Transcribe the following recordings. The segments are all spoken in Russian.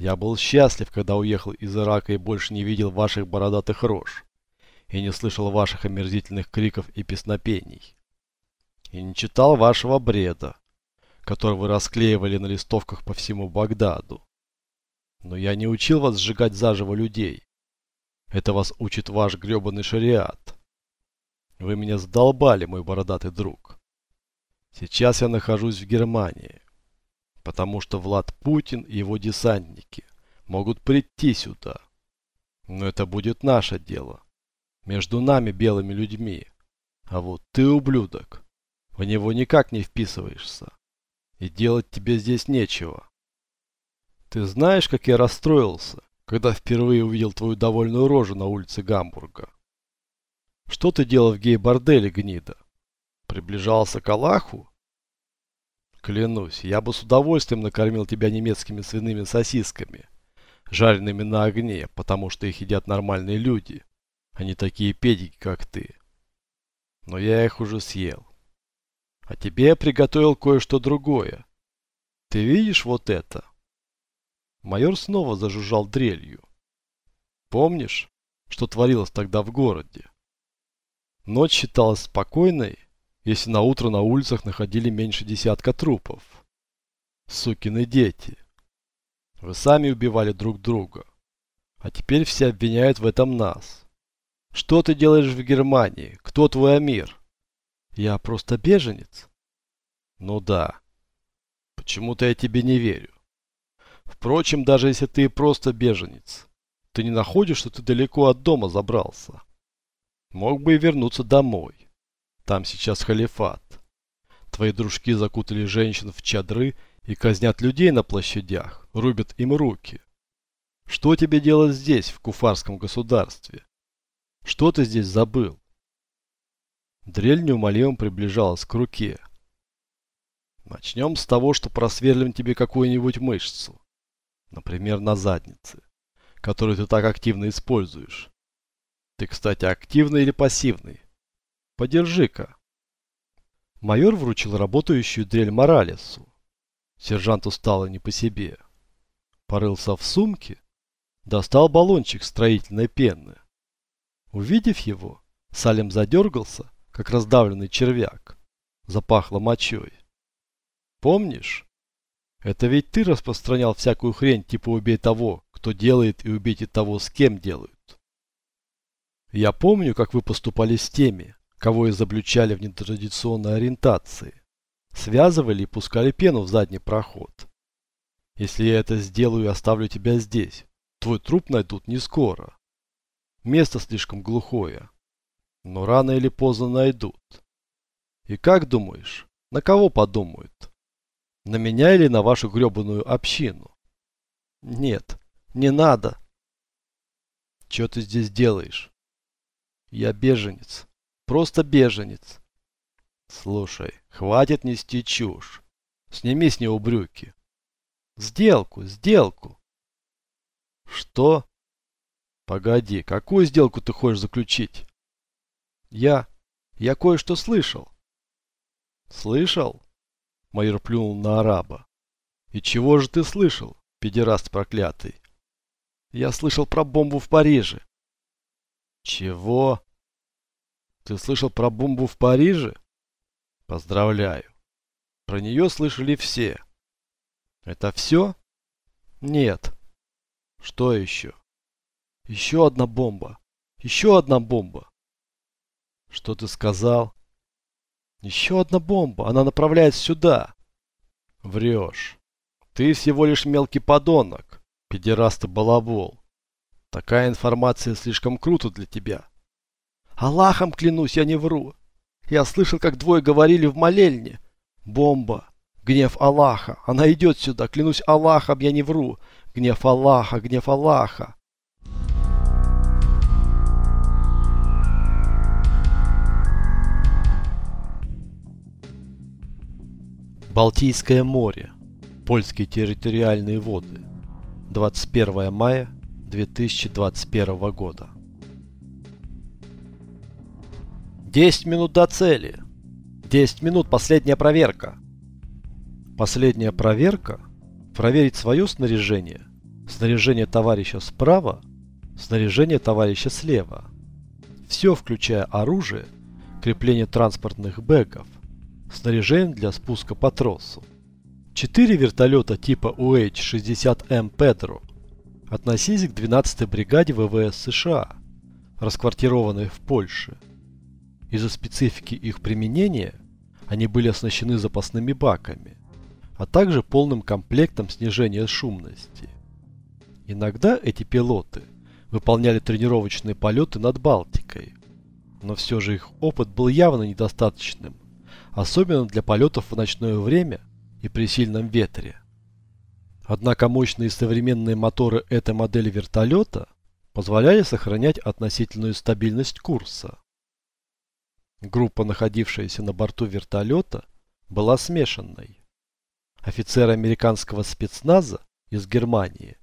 Я был счастлив, когда уехал из Ирака и больше не видел ваших бородатых рож. И не слышал ваших омерзительных криков и песнопений. И не читал вашего бреда, который вы расклеивали на листовках по всему Багдаду. Но я не учил вас сжигать заживо людей. Это вас учит ваш гребаный шариат. Вы меня задолбали, мой бородатый друг. Сейчас я нахожусь в Германии, потому что Влад Путин и его десантники могут прийти сюда. Но это будет наше дело. Между нами, белыми людьми. А вот ты, ублюдок, в него никак не вписываешься. И делать тебе здесь нечего. Ты знаешь, как я расстроился, когда впервые увидел твою довольную рожу на улице Гамбурга? Что ты делал в гей-борделе, гнида? Приближался к Аллаху? Клянусь, я бы с удовольствием накормил тебя немецкими свиными сосисками, жареными на огне, потому что их едят нормальные люди, а не такие педики, как ты. Но я их уже съел. А тебе я приготовил кое-что другое. Ты видишь вот это? Майор снова зажужжал дрелью. Помнишь, что творилось тогда в городе? Ночь считалась спокойной, если на утро на улицах находили меньше десятка трупов. Сукины дети. Вы сами убивали друг друга. А теперь все обвиняют в этом нас. Что ты делаешь в Германии? Кто твой Амир? Я просто беженец. Ну да. Почему-то я тебе не верю. Впрочем, даже если ты просто беженец, ты не находишь, что ты далеко от дома забрался. Мог бы и вернуться домой. Там сейчас халифат. Твои дружки закутали женщин в чадры и казнят людей на площадях, рубят им руки. Что тебе делать здесь, в куфарском государстве? Что ты здесь забыл? Дрель неумолимо приближалась к руке. Начнем с того, что просверлим тебе какую-нибудь мышцу. Например, на заднице, которую ты так активно используешь. Ты, кстати, активный или пассивный? Подержи-ка. Майор вручил работающую дрель Моралесу. Сержанту стало не по себе. Порылся в сумке, достал баллончик строительной пены. Увидев его, Салем задергался, как раздавленный червяк. Запахло мочой. Помнишь? Это ведь ты распространял всякую хрень, типа убей того, кто делает, и убейте того, с кем делают. Я помню, как вы поступали с теми, кого изобличали в нетрадиционной ориентации. Связывали и пускали пену в задний проход. Если я это сделаю и оставлю тебя здесь, твой труп найдут не скоро. Место слишком глухое. Но рано или поздно найдут. И как думаешь, на кого подумают? На меня или на вашу гребаную общину? Нет, не надо. Что ты здесь делаешь? Я беженец. Просто беженец. Слушай, хватит нести чушь. Сними с него брюки. Сделку, сделку. Что? Погоди, какую сделку ты хочешь заключить? Я... я кое-что слышал. Слышал? Майор плюнул на араба. И чего же ты слышал, педераст проклятый? Я слышал про бомбу в Париже. Чего? Ты слышал про бомбу в Париже? Поздравляю. Про нее слышали все. Это все? Нет. Что еще? Еще одна бомба. Еще одна бомба. Что ты сказал? Еще одна бомба. Она направляется сюда. Врешь. Ты всего лишь мелкий подонок. Педераст и балабол. Такая информация слишком круто для тебя. Аллахом клянусь, я не вру. Я слышал, как двое говорили в молельне. Бомба. Гнев Аллаха. Она идет сюда. Клянусь Аллахом, я не вру. Гнев Аллаха, гнев Аллаха. Балтийское море. Польские территориальные воды. 21 мая 2021 года. 10 минут до цели. 10 минут последняя проверка. Последняя проверка? Проверить свое снаряжение? Снаряжение товарища справа, снаряжение товарища слева. Все, включая оружие, крепление транспортных бэгов, снаряжение для спуска по тросу. Четыре вертолета типа UH-60M Pedro относились к 12-й бригаде ВВС США, расквартированной в Польше. Из-за специфики их применения они были оснащены запасными баками, а также полным комплектом снижения шумности. Иногда эти пилоты выполняли тренировочные полеты над Балтикой, но все же их опыт был явно недостаточным, особенно для полетов в ночное время и при сильном ветре. Однако мощные современные моторы этой модели вертолета позволяли сохранять относительную стабильность курса. Группа, находившаяся на борту вертолета, была смешанной. Офицер американского спецназа из Германии.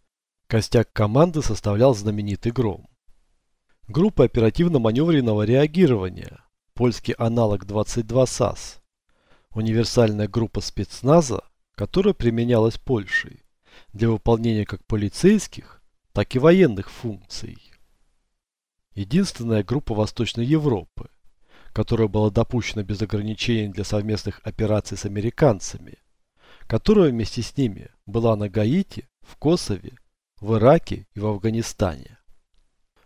Костяк команды составлял знаменитый Гром. Группа оперативно-маневренного реагирования, польский аналог 22 САС, универсальная группа спецназа, которая применялась Польшей для выполнения как полицейских, так и военных функций. Единственная группа Восточной Европы, которая была допущена без ограничений для совместных операций с американцами, которая вместе с ними была на Гаити, в Косове, в Ираке и в Афганистане.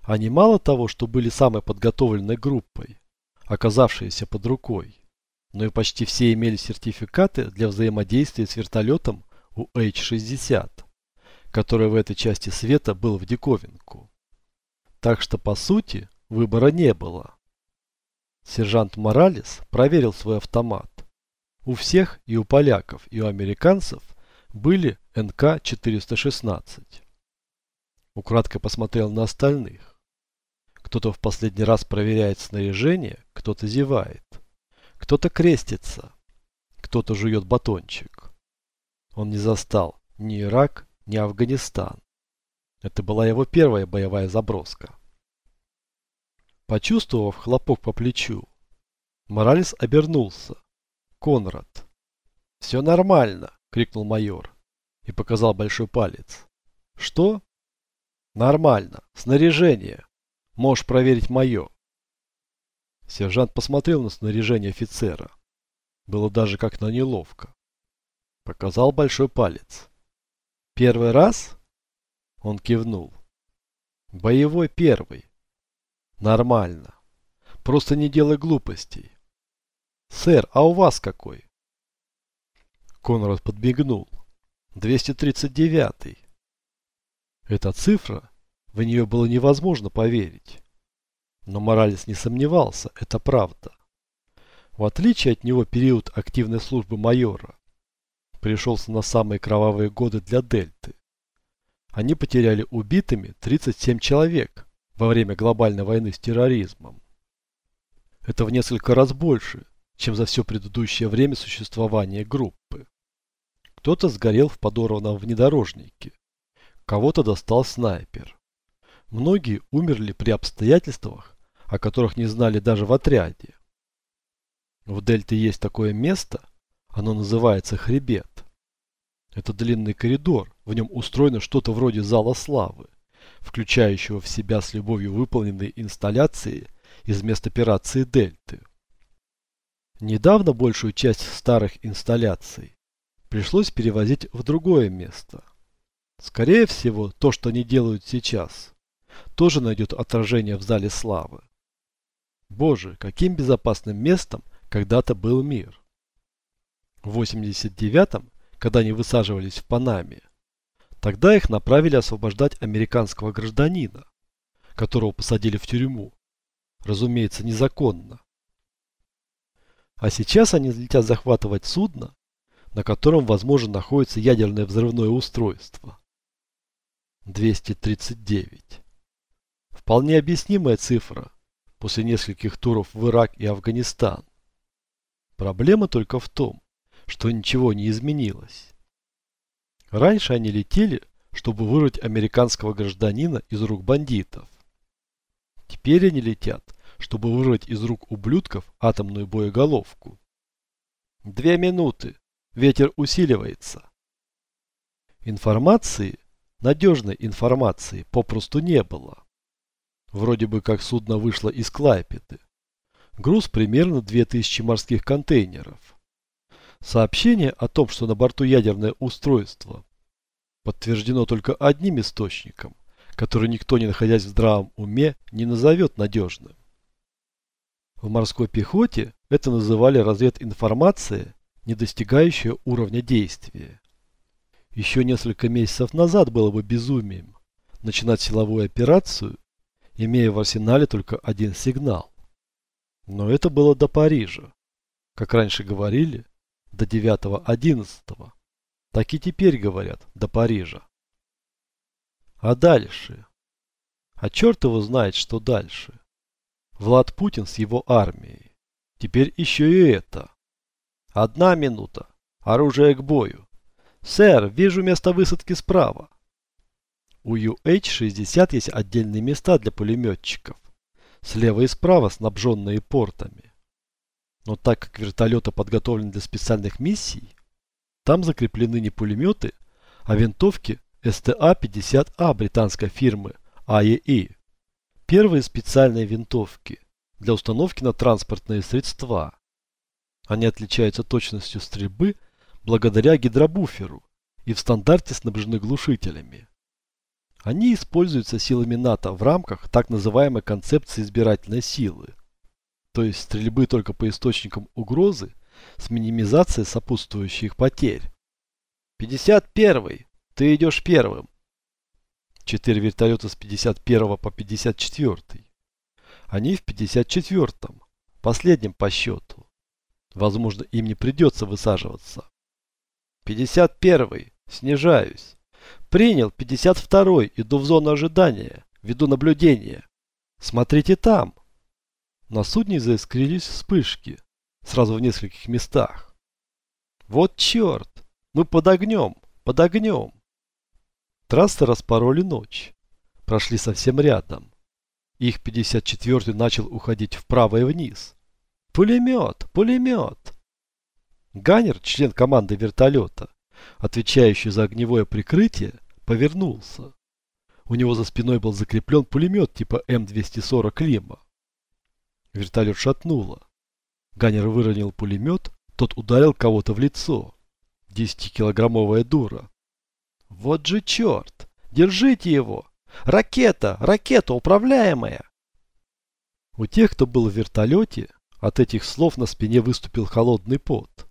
Они мало того, что были самой подготовленной группой, оказавшейся под рукой, но и почти все имели сертификаты для взаимодействия с вертолетом UH-60, который в этой части света был в диковинку. Так что, по сути, выбора не было. Сержант Моралес проверил свой автомат. У всех, и у поляков, и у американцев, были НК-416. Украдкой посмотрел на остальных. Кто-то в последний раз проверяет снаряжение, кто-то зевает. Кто-то крестится, кто-то жует батончик. Он не застал ни Ирак, ни Афганистан. Это была его первая боевая заброска. Почувствовав хлопок по плечу, Моралес обернулся. Конрад. «Все нормально!» — крикнул майор и показал большой палец. «Что?» «Нормально. Снаряжение. Можешь проверить мое». Сержант посмотрел на снаряжение офицера. Было даже как-то неловко. Показал большой палец. «Первый раз?» Он кивнул. «Боевой первый. Нормально. Просто не делай глупостей. Сэр, а у вас какой?» Конрад подбегнул. 239. Эта цифра, в нее было невозможно поверить. Но Моралес не сомневался, это правда. В отличие от него период активной службы майора пришелся на самые кровавые годы для Дельты. Они потеряли убитыми 37 человек во время глобальной войны с терроризмом. Это в несколько раз больше, чем за все предыдущее время существования группы. Кто-то сгорел в подорванном внедорожнике, кого-то достал снайпер. Многие умерли при обстоятельствах, о которых не знали даже в отряде. В Дельте есть такое место, оно называется хребет. Это длинный коридор, в нем устроено что-то вроде зала славы, включающего в себя с любовью выполненные инсталляции из мест операции Дельты. Недавно большую часть старых инсталляций пришлось перевозить в другое место. Скорее всего, то, что они делают сейчас, тоже найдет отражение в зале славы. Боже, каким безопасным местом когда-то был мир. В 89-м, когда они высаживались в Панаме, тогда их направили освобождать американского гражданина, которого посадили в тюрьму. Разумеется, незаконно. А сейчас они летят захватывать судно, на котором, возможно, находится ядерное взрывное устройство. 239. Вполне объяснимая цифра после нескольких туров в Ирак и Афганистан. Проблема только в том, что ничего не изменилось. Раньше они летели, чтобы вырвать американского гражданина из рук бандитов. Теперь они летят, чтобы вырвать из рук ублюдков атомную боеголовку. Две минуты. Ветер усиливается. Информации надежной информации попросту не было. Вроде бы как судно вышло из Клайпеды. Груз примерно 2000 морских контейнеров. Сообщение о том, что на борту ядерное устройство, подтверждено только одним источником, который никто, не находясь в здравом уме, не назовет надежным. В морской пехоте это называли развединформация, не достигающая уровня действия. Еще несколько месяцев назад было бы безумием начинать силовую операцию, имея в арсенале только один сигнал. Но это было до Парижа. Как раньше говорили, до 9-11. Так и теперь говорят, до Парижа. А дальше? А черт его знает, что дальше. Влад Путин с его армией. Теперь еще и это. Одна минута. Оружие к бою. Сэр, вижу место высадки справа. У UH-60 есть отдельные места для пулеметчиков. Слева и справа снабженные портами. Но так как вертолеты подготовлены для специальных миссий, там закреплены не пулеметы, а винтовки СТА-50А британской фирмы АЕИ. Первые специальные винтовки для установки на транспортные средства. Они отличаются точностью стрельбы благодаря гидробуферу и в стандарте снабжены глушителями. Они используются силами НАТО в рамках так называемой концепции избирательной силы, то есть стрельбы только по источникам угрозы с минимизацией сопутствующих потерь. 51 ты идешь первым. Четыре вертолета с 51 по 54. Они в 54-м, последнем по счету. Возможно, им не придется высаживаться. 51 снижаюсь. Принял 52-й, иду в зону ожидания, веду наблюдение. Смотрите там. На судне заискрились вспышки, сразу в нескольких местах. Вот черт, мы под огнем, под огнем. Трассы распороли ночь, прошли совсем рядом. Их 54-й начал уходить вправо и вниз. Пулемет, пулемет. Ганнер, член команды вертолета, отвечающий за огневое прикрытие, повернулся. У него за спиной был закреплен пулемет типа М240 Лима. Вертолет шатнуло. Ганнер выронил пулемет, тот ударил кого-то в лицо. Десятикилограммовая дура. Вот же черт! Держите его! Ракета! Ракета управляемая! У тех, кто был в вертолете, от этих слов на спине выступил холодный пот.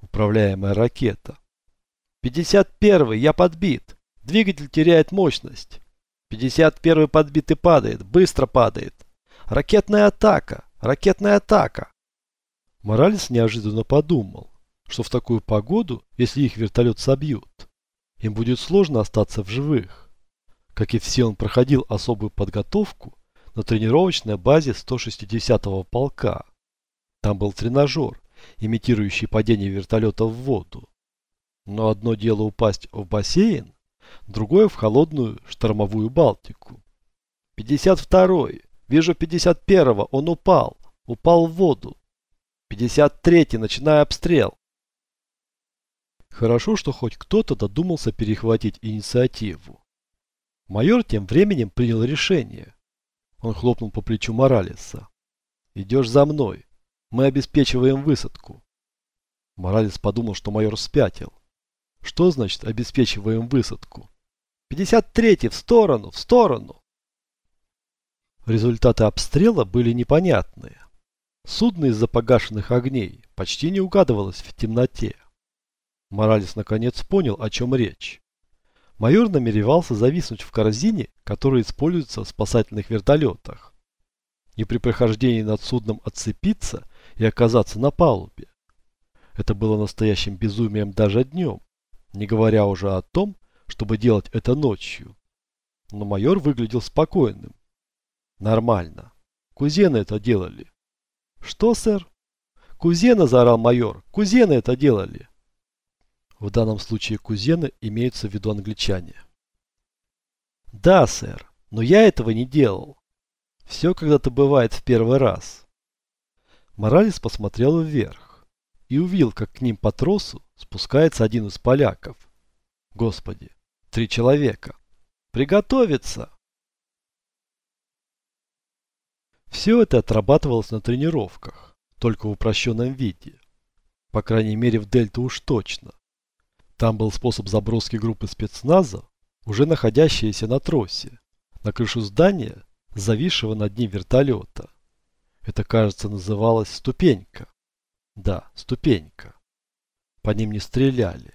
Управляемая ракета. 51-й, я подбит. Двигатель теряет мощность. 51-й подбит и падает, быстро падает. Ракетная атака, ракетная атака. Моралес неожиданно подумал, что в такую погоду, если их вертолет собьют, им будет сложно остаться в живых. Как и все, он проходил особую подготовку на тренировочной базе 160-го полка. Там был тренажер, имитирующий падение вертолета в воду. Но одно дело упасть в бассейн, другое в холодную штормовую Балтику. 52-й. Вижу 51-го. Он упал. Упал в воду. 53-й. Начинаю обстрел. Хорошо, что хоть кто-то додумался перехватить инициативу. Майор тем временем принял решение. Он хлопнул по плечу Моралеса. «Идешь за мной. Мы обеспечиваем высадку». Моралес подумал, что майор спятил. Что значит обеспечиваем высадку? 53-й, в сторону, в сторону. Результаты обстрела были непонятные. Судно из-за погашенных огней почти не угадывалось в темноте. Моралес наконец понял, о чем речь. Майор намеревался зависнуть в корзине, которая используется в спасательных вертолетах. И при прохождении над судном отцепиться и оказаться на палубе. Это было настоящим безумием даже днем не говоря уже о том, чтобы делать это ночью. Но майор выглядел спокойным. Нормально. Кузены это делали. Что, сэр? Кузены, заорал майор. Кузены это делали. В данном случае кузены имеются в виду англичане. Да, сэр, но я этого не делал. Все когда-то бывает в первый раз. Моралес посмотрел вверх и увидел, как к ним по тросу спускается один из поляков. Господи, три человека. Приготовиться! Все это отрабатывалось на тренировках, только в упрощенном виде. По крайней мере в Дельту уж точно. Там был способ заброски группы спецназа, уже находящиеся на тросе, на крышу здания, зависшего над ним вертолета. Это, кажется, называлось ступенька. Да, ступенька. По ним не стреляли.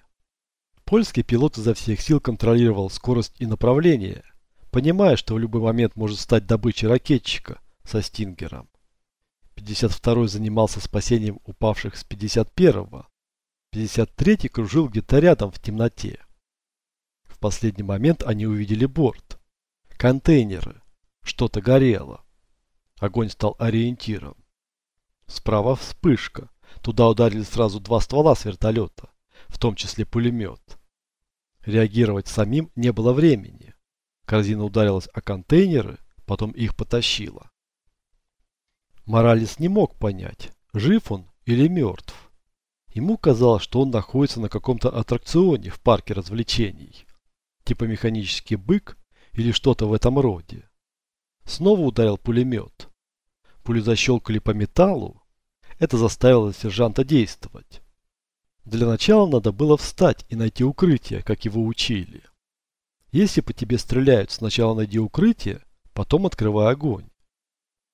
Польский пилот изо всех сил контролировал скорость и направление, понимая, что в любой момент может стать добычей ракетчика – со Стингером. 52-й занимался спасением упавших с 51-го. 53-й кружил где-то рядом в темноте. В последний момент они увидели борт. Контейнеры. Что-то горело. Огонь стал ориентиром. Справа вспышка. Туда ударили сразу два ствола с вертолета, в том числе пулемет. Реагировать самим не было времени. Корзина ударилась о контейнеры, потом их потащила. Моралес не мог понять, жив он или мертв. Ему казалось, что он находится на каком-то аттракционе в парке развлечений. Типа механический бык или что-то в этом роде. Снова ударил пулемет. Пули защелкали по металлу. Это заставило сержанта действовать. Для начала надо было встать и найти укрытие, как его учили. Если по тебе стреляют, сначала найди укрытие, потом открывай огонь.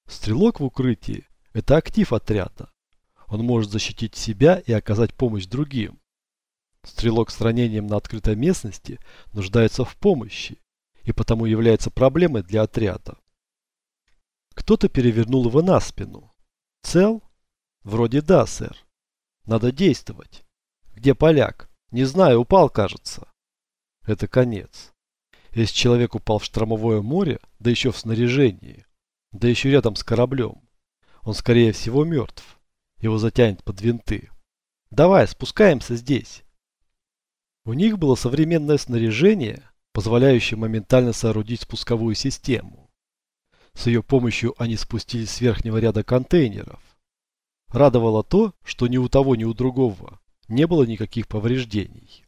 Стрелок в укрытии – это актив отряда. Он может защитить себя и оказать помощь другим. Стрелок с ранением на открытой местности нуждается в помощи и потому является проблемой для отряда. Кто-то перевернул его на спину. Цел? Вроде да, сэр. Надо действовать. Где поляк? Не знаю, упал, кажется. Это конец. Если человек упал в штормовое море, да еще в снаряжении, да еще рядом с кораблем. Он, скорее всего, мертв. Его затянет под винты. Давай, спускаемся здесь. У них было современное снаряжение, позволяющее моментально соорудить спусковую систему. С ее помощью они спустились с верхнего ряда контейнеров. Радовало то, что ни у того, ни у другого не было никаких повреждений.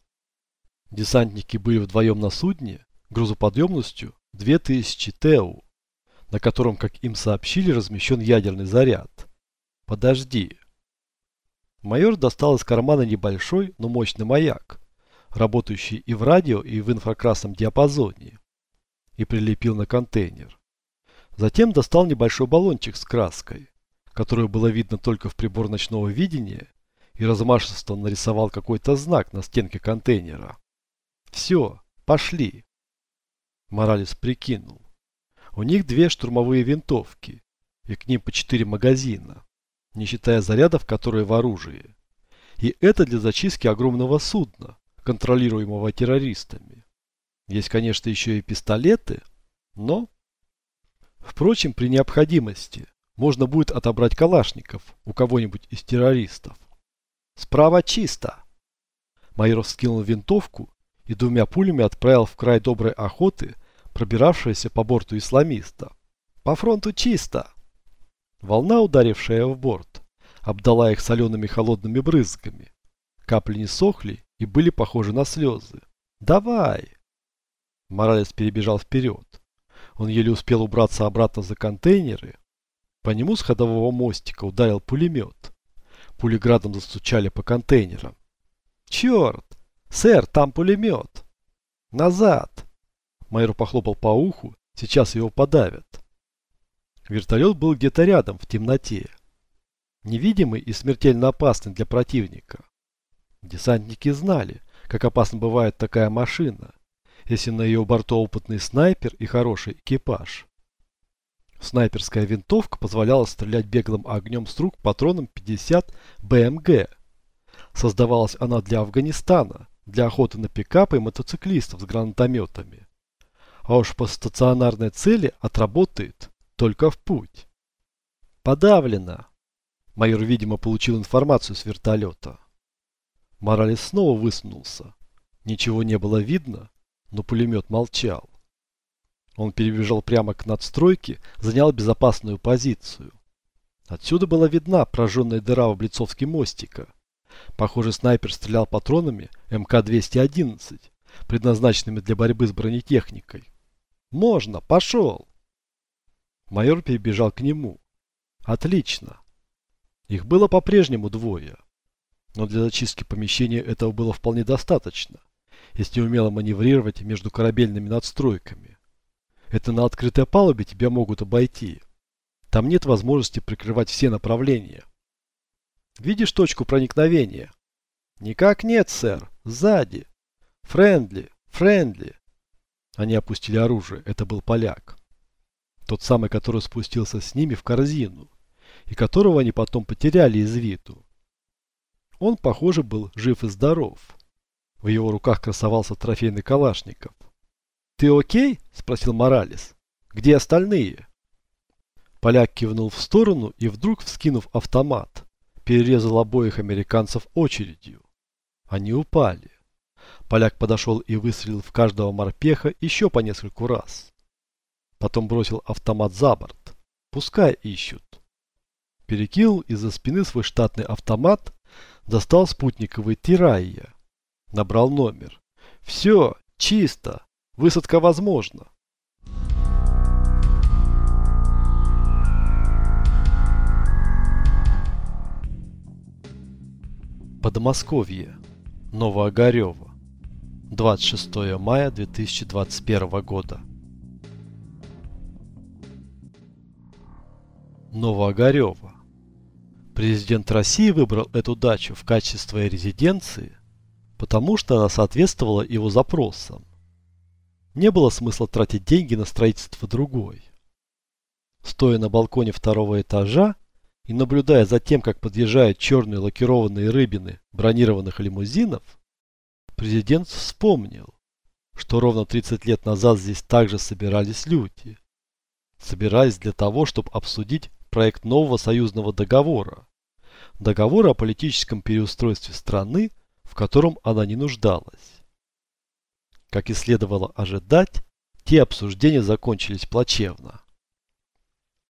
Десантники были вдвоем на судне грузоподъемностью 2000 ТЭУ на котором, как им сообщили, размещен ядерный заряд. Подожди. Майор достал из кармана небольшой, но мощный маяк, работающий и в радио, и в инфракрасном диапазоне, и прилепил на контейнер. Затем достал небольшой баллончик с краской, которую было видно только в прибор ночного видения, и размашисто нарисовал какой-то знак на стенке контейнера. «Все, пошли!» Моралес прикинул. У них две штурмовые винтовки, и к ним по четыре магазина, не считая зарядов, которые в оружии. И это для зачистки огромного судна, контролируемого террористами. Есть, конечно, еще и пистолеты, но... Впрочем, при необходимости можно будет отобрать калашников у кого-нибудь из террористов. Справа чисто. Майор скинул винтовку и двумя пулями отправил в край доброй охоты пробиравшаяся по борту исламиста. По фронту чисто. Волна, ударившая в борт, обдала их солеными холодными брызгами. Капли не сохли и были похожи на слезы. «Давай!» Моралес перебежал вперед. Он еле успел убраться обратно за контейнеры. По нему с ходового мостика ударил пулемет. Пули градом застучали по контейнерам. «Черт! Сэр, там пулемет!» «Назад!» Майор похлопал по уху, сейчас его подавят. Вертолет был где-то рядом, в темноте. Невидимый и смертельно опасный для противника. Десантники знали, как опасна бывает такая машина, если на ее борту опытный снайпер и хороший экипаж. Снайперская винтовка позволяла стрелять беглым огнем с рук патроном 50 БМГ. Создавалась она для Афганистана, для охоты на пикапы и мотоциклистов с гранатометами а уж по стационарной цели отработает только в путь. Подавлено. Майор, видимо, получил информацию с вертолета. Моралес снова высунулся. Ничего не было видно, но пулемет молчал. Он перебежал прямо к надстройке, занял безопасную позицию. Отсюда была видна прожженная дыра в облицовке мостика. Похоже, снайпер стрелял патронами МК-211, предназначенными для борьбы с бронетехникой. Можно, пошел. Майор перебежал к нему. Отлично. Их было по-прежнему двое. Но для зачистки помещения этого было вполне достаточно, если умело маневрировать между корабельными надстройками. Это на открытой палубе тебя могут обойти. Там нет возможности прикрывать все направления. Видишь точку проникновения? Никак нет, сэр. Сзади. Friendly, friendly. Они опустили оружие. Это был поляк. Тот самый, который спустился с ними в корзину. И которого они потом потеряли из виду. Он, похоже, был жив и здоров. В его руках красовался трофейный калашников. «Ты окей?» – спросил Моралес. «Где остальные?» Поляк кивнул в сторону и вдруг, вскинув автомат, перерезал обоих американцев очередью. Они упали. Поляк подошел и выстрелил в каждого морпеха еще по нескольку раз. Потом бросил автомат за борт. Пускай ищут. Перекинул из-за спины свой штатный автомат, достал спутниковый тирайя. Набрал номер. Все, чисто. Высадка возможна. Подмосковье. Новоогарево. 26 мая 2021 года. Новоогарево. Президент России выбрал эту дачу в качестве резиденции, потому что она соответствовала его запросам. Не было смысла тратить деньги на строительство другой. Стоя на балконе второго этажа, и наблюдая за тем, как подъезжают черные лакированные рыбины бронированных лимузинов, президент вспомнил, что ровно 30 лет назад здесь также собирались люди. Собирались для того, чтобы обсудить проект нового союзного договора. Договора о политическом переустройстве страны, в котором она не нуждалась. Как и следовало ожидать, те обсуждения закончились плачевно.